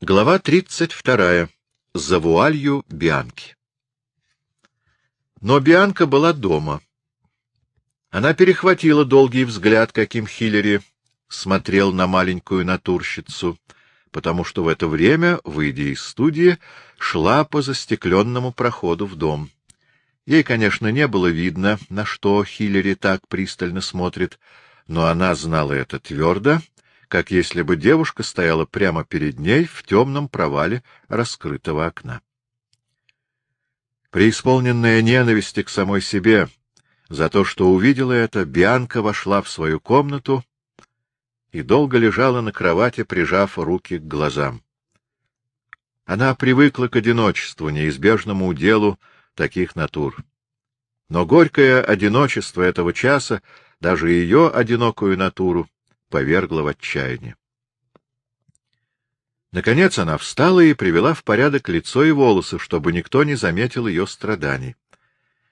Глава 32. За вуалью Бианки. Но Бианка была дома. Она перехватила долгий взгляд, каким Хиллери смотрел на маленькую натурщицу, потому что в это время, выйдя из студии, шла по застекленному проходу в дом. Ей, конечно, не было видно, на что Хиллери так пристально смотрит, но она знала это твердо как если бы девушка стояла прямо перед ней в темном провале раскрытого окна. Преисполненная ненависти к самой себе за то, что увидела это, Бианка вошла в свою комнату и долго лежала на кровати, прижав руки к глазам. Она привыкла к одиночеству, неизбежному уделу таких натур. Но горькое одиночество этого часа, даже ее одинокую натуру, повергла в отчаяние. Наконец она встала и привела в порядок лицо и волосы, чтобы никто не заметил ее страданий.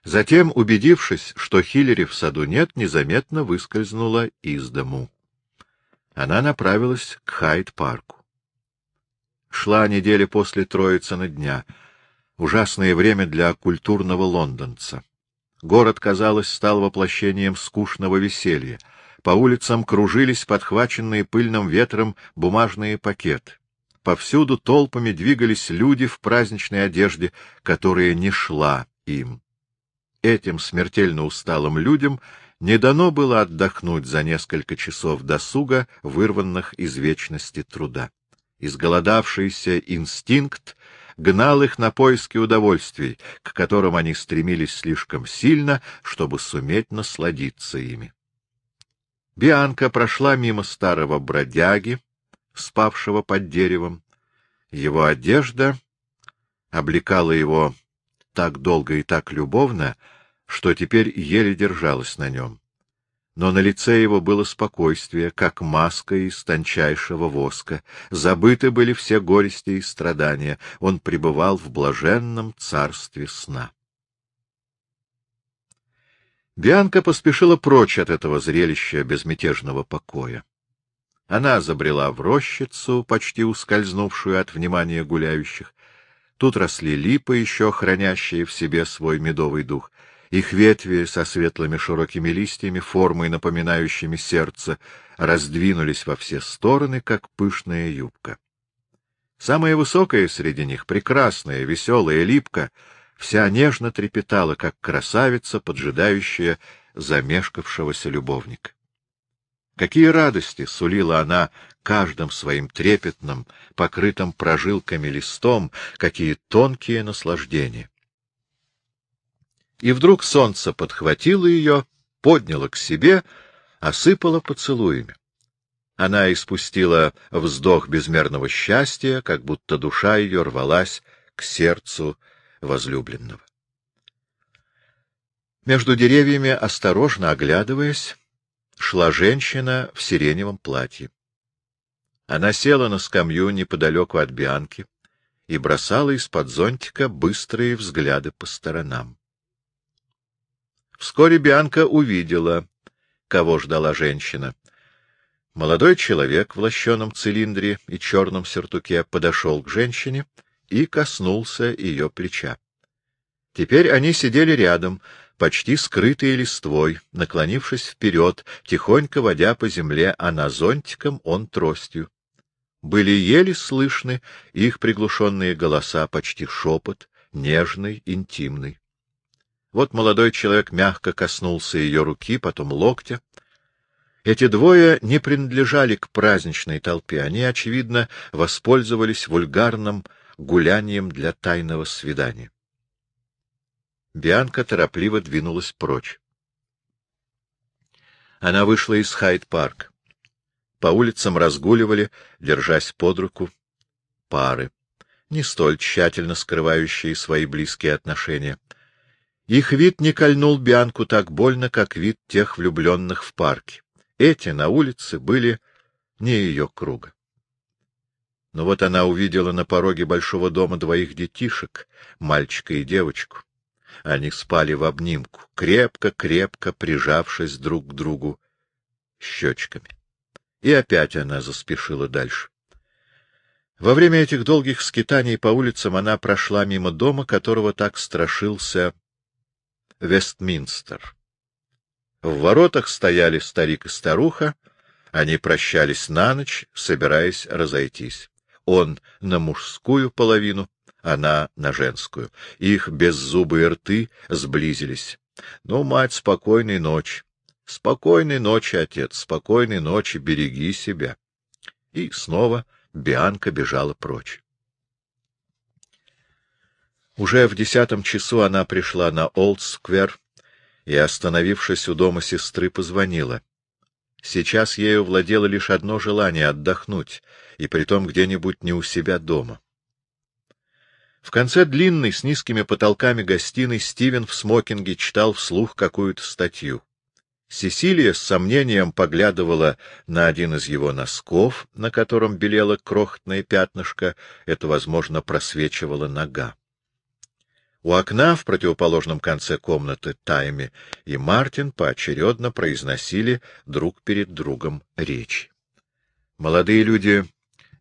Затем, убедившись, что Хиллери в саду нет, незаметно выскользнула из дому. Она направилась к Хайд-парку. Шла неделя после Троицына дня. Ужасное время для культурного лондонца. Город, казалось, стал воплощением скучного веселья — по улицам кружились подхваченные пыльным ветром бумажные пакеты. Повсюду толпами двигались люди в праздничной одежде, которая не шла им. Этим смертельно усталым людям не дано было отдохнуть за несколько часов досуга, вырванных из вечности труда. Изголодавшийся инстинкт гнал их на поиски удовольствий, к которым они стремились слишком сильно, чтобы суметь насладиться ими. Бианка прошла мимо старого бродяги, спавшего под деревом. Его одежда облекала его так долго и так любовно, что теперь еле держалась на нем. Но на лице его было спокойствие, как маска из тончайшего воска. Забыты были все горести и страдания. Он пребывал в блаженном царстве сна. Бианка поспешила прочь от этого зрелища безмятежного покоя. Она забрела в рощицу, почти ускользнувшую от внимания гуляющих. Тут росли липы, еще хранящие в себе свой медовый дух. Их ветви со светлыми широкими листьями, формой напоминающими сердце, раздвинулись во все стороны, как пышная юбка. Самая высокая среди них, прекрасная, веселая липка — вся нежно трепетала, как красавица, поджидающая замешкавшегося любовника. Какие радости сулила она каждым своим трепетным, покрытым прожилками листом, какие тонкие наслаждения! И вдруг солнце подхватило ее, подняло к себе, осыпало поцелуями. Она испустила вздох безмерного счастья, как будто душа ее рвалась к сердцу возлюбленного. Между деревьями, осторожно оглядываясь, шла женщина в сиреневом платье. Она села на скамью неподалеку от Бианки и бросала из-под зонтика быстрые взгляды по сторонам. Вскоре Бианка увидела, кого ждала женщина. Молодой человек в лощеном цилиндре и черном сюртуке подошел к женщине и коснулся ее плеча. Теперь они сидели рядом, почти скрытые листвой, наклонившись вперед, тихонько водя по земле, а на зонтиком он тростью. Были еле слышны их приглушенные голоса, почти шепот, нежный, интимный. Вот молодой человек мягко коснулся ее руки, потом локтя. Эти двое не принадлежали к праздничной толпе, они, очевидно, воспользовались вульгарным гулянием для тайного свидания. Бианка торопливо двинулась прочь. Она вышла из Хайд-парк. По улицам разгуливали, держась под руку, пары, не столь тщательно скрывающие свои близкие отношения. Их вид не кольнул Бианку так больно, как вид тех влюбленных в парке. Эти на улице были не ее круга. Но вот она увидела на пороге большого дома двоих детишек, мальчика и девочку. Они спали в обнимку, крепко-крепко прижавшись друг к другу щечками. И опять она заспешила дальше. Во время этих долгих скитаний по улицам она прошла мимо дома, которого так страшился Вестминстер. В воротах стояли старик и старуха, они прощались на ночь, собираясь разойтись. Он на мужскую половину, она на женскую. Их беззубые рты сблизились. — Ну, мать, спокойной ночи. — Спокойной ночи, отец, спокойной ночи, береги себя. И снова Бианка бежала прочь. Уже в десятом часу она пришла на Олдсквер и, остановившись у дома сестры, позвонила. Сейчас ею владело лишь одно желание — отдохнуть, и притом где-нибудь не у себя дома. В конце длинной с низкими потолками гостиной Стивен в смокинге читал вслух какую-то статью. Сесилия с сомнением поглядывала на один из его носков, на котором белело крохотное пятнышко, это, возможно, просвечивала нога. У окна в противоположном конце комнаты Тайми и Мартин поочередно произносили друг перед другом речи. Молодые люди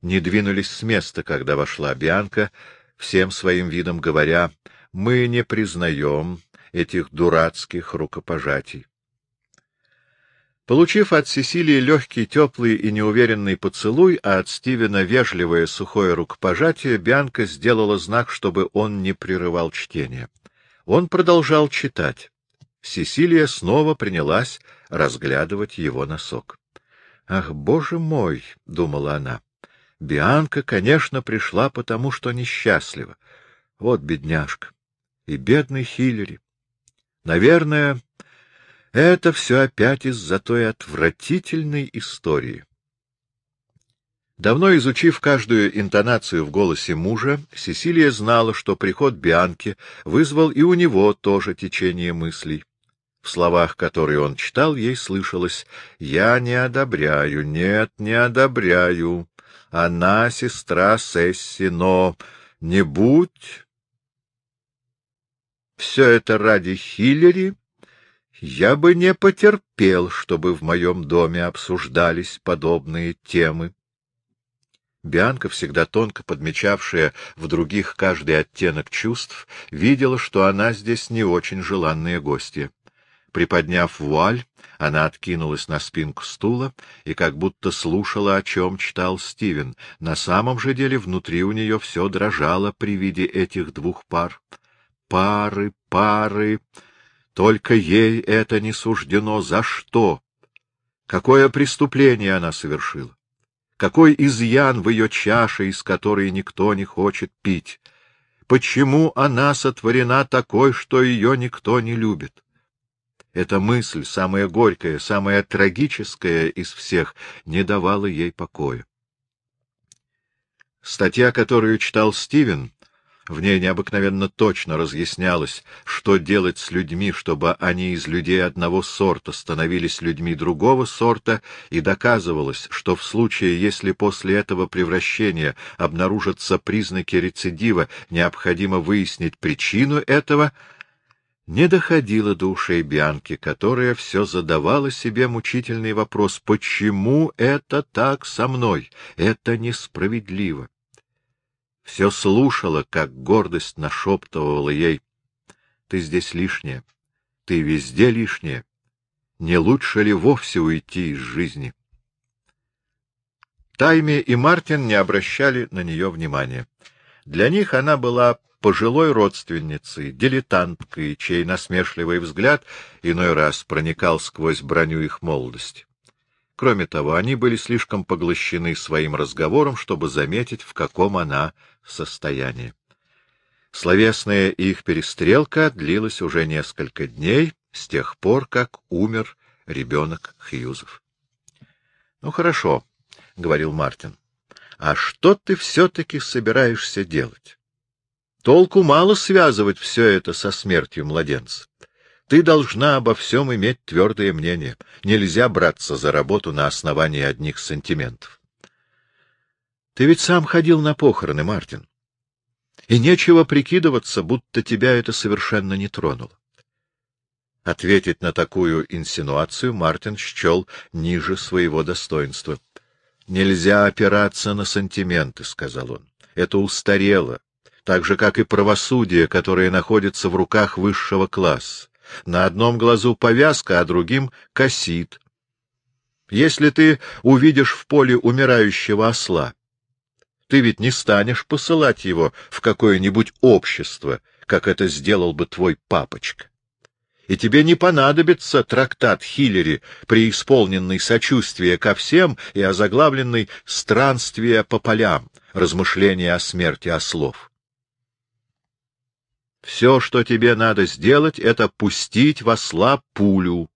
не двинулись с места, когда вошла Бианка, всем своим видом говоря, «Мы не признаем этих дурацких рукопожатий». Получив от Сесилии легкий, теплый и неуверенный поцелуй, а от Стивена вежливое сухое рукопожатие, Бианка сделала знак, чтобы он не прерывал чтение. Он продолжал читать. Сесилия снова принялась разглядывать его носок. — Ах, боже мой! — думала она. — Бианка, конечно, пришла потому, что несчастлива. Вот бедняжка. И бедный Хиллери. Наверное, это все опять из-за той отвратительной истории. Давно изучив каждую интонацию в голосе мужа, Сесилия знала, что приход Бианки вызвал и у него тоже течение мыслей. В словах, которые он читал, ей слышалось «Я не одобряю, нет, не одобряю. Она сестра Сесси, но не будь...» Все это ради Хиллери я бы не потерпел, чтобы в моем доме обсуждались подобные темы. Бианка, всегда тонко подмечавшая в других каждый оттенок чувств, видела, что она здесь не очень желанные гости. Приподняв вуаль, она откинулась на спинку стула и как будто слушала, о чем читал Стивен. На самом же деле внутри у нее все дрожало при виде этих двух пар. Пары, пары... Только ей это не суждено. За что? Какое преступление она совершила? Какой изъян в ее чаше, из которой никто не хочет пить? Почему она сотворена такой, что ее никто не любит? Эта мысль, самая горькая, самая трагическая из всех, не давала ей покоя. Статья, которую читал Стивен, в ней необыкновенно точно разъяснялось, что делать с людьми, чтобы они из людей одного сорта становились людьми другого сорта, и доказывалось, что в случае, если после этого превращения обнаружатся признаки рецидива, необходимо выяснить причину этого, не доходило до ушей Бианки, которая все задавала себе мучительный вопрос «Почему это так со мной? Это несправедливо» все слушала, как гордость нашептывала ей. — Ты здесь лишняя, ты везде лишняя. Не лучше ли вовсе уйти из жизни? Тайми и Мартин не обращали на нее внимания. Для них она была пожилой родственницей, дилетанткой, чей насмешливый взгляд иной раз проникал сквозь броню их молодости. Кроме того, они были слишком поглощены своим разговором, чтобы заметить, в каком она состоянии. Словесная их перестрелка длилась уже несколько дней с тех пор, как умер ребенок Хьюзов. — Ну, хорошо, — говорил Мартин. — А что ты все-таки собираешься делать? Толку мало связывать все это со смертью младенца. Ты должна обо всем иметь твердое мнение. Нельзя браться за работу на основании одних сантиментов. Ты ведь сам ходил на похороны, Мартин. И нечего прикидываться, будто тебя это совершенно не тронуло. Ответить на такую инсинуацию Мартин счел ниже своего достоинства. — Нельзя опираться на сантименты, — сказал он. — Это устарело, так же, как и правосудие, которое находится в руках высшего класса. На одном глазу повязка, а другим — косит. Если ты увидишь в поле умирающего осла, ты ведь не станешь посылать его в какое-нибудь общество, как это сделал бы твой папочка. И тебе не понадобится трактат Хиллери, преисполненный сочувствия ко всем и озаглавленный «Странствия по полям. Размышления о смерти ослов». Все, что тебе надо сделать, — это пустить в осла пулю.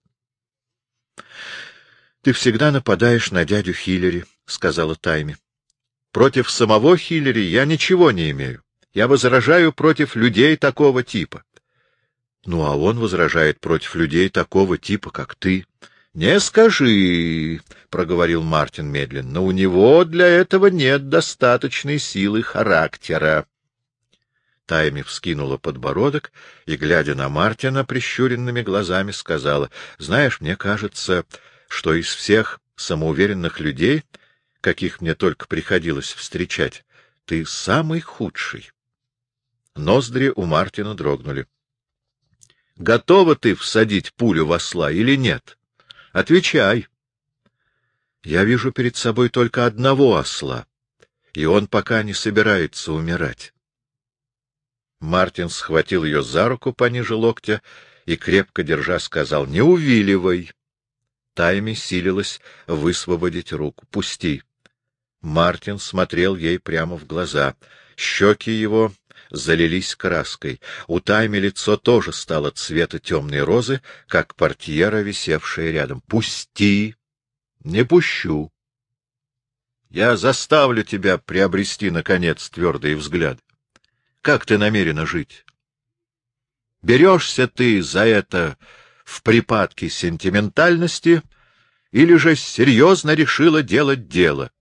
— Ты всегда нападаешь на дядю Хиллери, — сказала Тайми. — Против самого Хиллери я ничего не имею. Я возражаю против людей такого типа. Ну, а он возражает против людей такого типа, как ты. — Не скажи, — проговорил Мартин медленно, — у него для этого нет достаточной силы характера. Тайми вскинула подбородок и, глядя на Мартина прищуренными глазами, сказала, — Знаешь, мне кажется, что из всех самоуверенных людей, каких мне только приходилось встречать, ты самый худший. Ноздри у Мартина дрогнули. — Готова ты всадить пулю в осла или нет? Отвечай. — Я вижу перед собой только одного осла, и он пока не собирается умирать. Мартин схватил ее за руку пониже локтя и, крепко держа, сказал, — Не увиливай. Тайми силилась высвободить руку. — Пусти. Мартин смотрел ей прямо в глаза. Щеки его залились краской. У Тайми лицо тоже стало цвета темной розы, как портьера, висевшая рядом. — Пусти! — Не пущу. Я заставлю тебя приобрести, наконец, твердые взгляды. Как ты намерена жить? Берешься ты за это в припадке сентиментальности или же серьезно решила делать дело?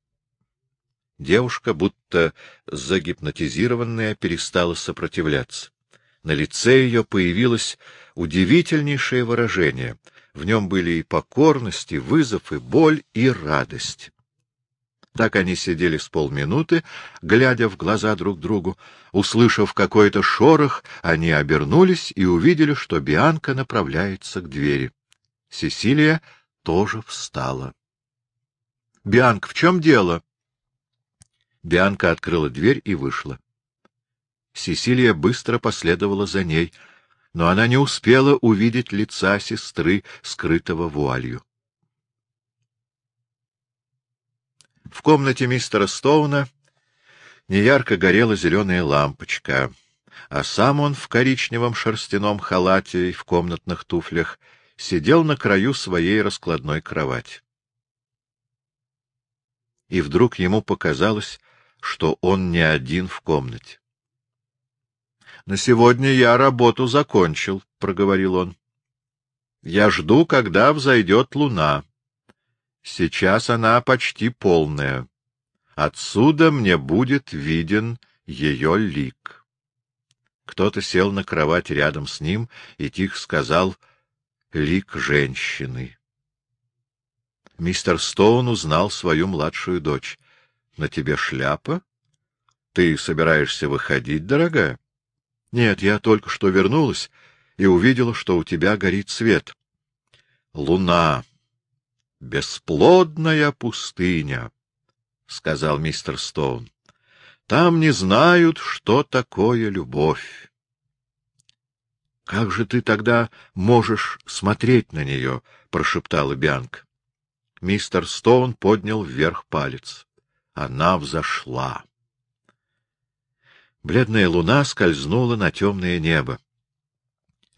Девушка, будто загипнотизированная, перестала сопротивляться. На лице ее появилось удивительнейшее выражение. В нем были и покорность, и вызов, и боль, и радость. Так они сидели с полминуты, глядя в глаза друг другу. Услышав какой-то шорох, они обернулись и увидели, что Бианка направляется к двери. Сесилия тоже встала. — Бианка, в чем дело? Бианка открыла дверь и вышла. Сесилия быстро последовала за ней, но она не успела увидеть лица сестры, скрытого вуалью. В комнате мистера Стоуна неярко горела зеленая лампочка, а сам он в коричневом шерстяном халате и в комнатных туфлях сидел на краю своей раскладной кровати. И вдруг ему показалось, что он не один в комнате. — На сегодня я работу закончил, — проговорил он. — Я жду, когда взойдет луна. Сейчас она почти полная. Отсюда мне будет виден ее лик. Кто-то сел на кровать рядом с ним и тихо сказал «Лик женщины». Мистер Стоун узнал свою младшую дочь. — На тебе шляпа? Ты собираешься выходить, дорогая? — Нет, я только что вернулась и увидела, что у тебя горит свет. — Луна, — Бесплодная пустыня, — сказал мистер Стоун. — Там не знают, что такое любовь. — Как же ты тогда можешь смотреть на нее? — прошептала Бианка. Мистер Стоун поднял вверх палец. Она взошла. Бледная луна скользнула на темное небо.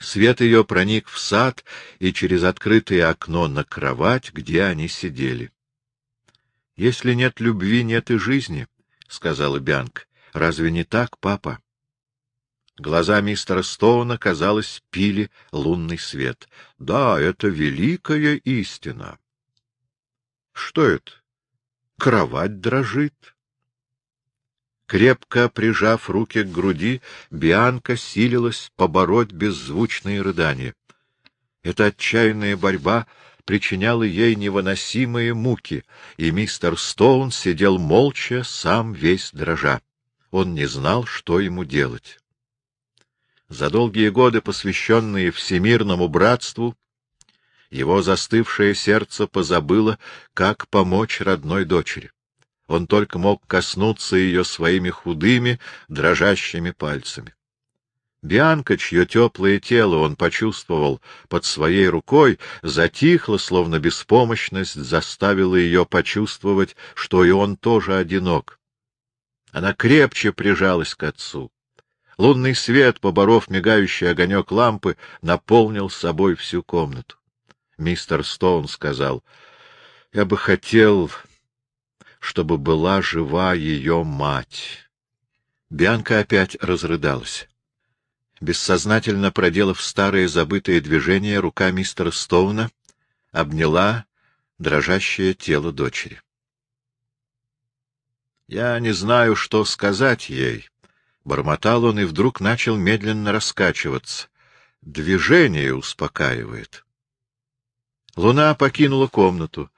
Свет ее проник в сад и через открытое окно на кровать, где они сидели. — Если нет любви, нет и жизни, — сказала Бянк. — Разве не так, папа? Глаза мистера Стоуна, казалось, пили лунный свет. — Да, это великая истина. — Что это? Кровать дрожит. Крепко прижав руки к груди, Бианка силилась побороть беззвучные рыдания. Эта отчаянная борьба причиняло ей невыносимые муки, и мистер Стоун сидел молча, сам весь дрожа. Он не знал, что ему делать. За долгие годы, посвященные всемирному братству, его застывшее сердце позабыло, как помочь родной дочери. Он только мог коснуться ее своими худыми, дрожащими пальцами. Бианка, чье теплое тело он почувствовал под своей рукой, затихла, словно беспомощность заставила ее почувствовать, что и он тоже одинок. Она крепче прижалась к отцу. Лунный свет, поборов мигающий огонек лампы, наполнил собой всю комнату. Мистер Стоун сказал, — Я бы хотел, чтобы была жива ее мать. Бианка опять разрыдалась. Бессознательно проделав старые забытые движения, рука мистера Стоуна обняла дрожащее тело дочери. — Я не знаю, что сказать ей, Бормотал он и вдруг начал медленно раскачиваться. Движение успокаивает. Луна покинула комнату.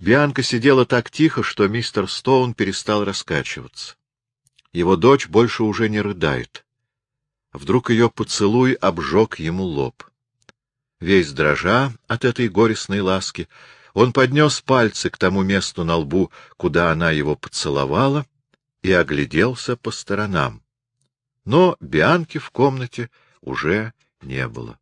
Бианка сидела так тихо, что мистер Стоун перестал раскачиваться. Его дочь больше уже не рыдает. Вдруг ее поцелуй обжег ему лоб. Весь дрожа от этой горестной ласки, он поднес пальцы к тому месту на лбу, куда она его поцеловала, и огляделся по сторонам. Но Бианки в комнате уже не было.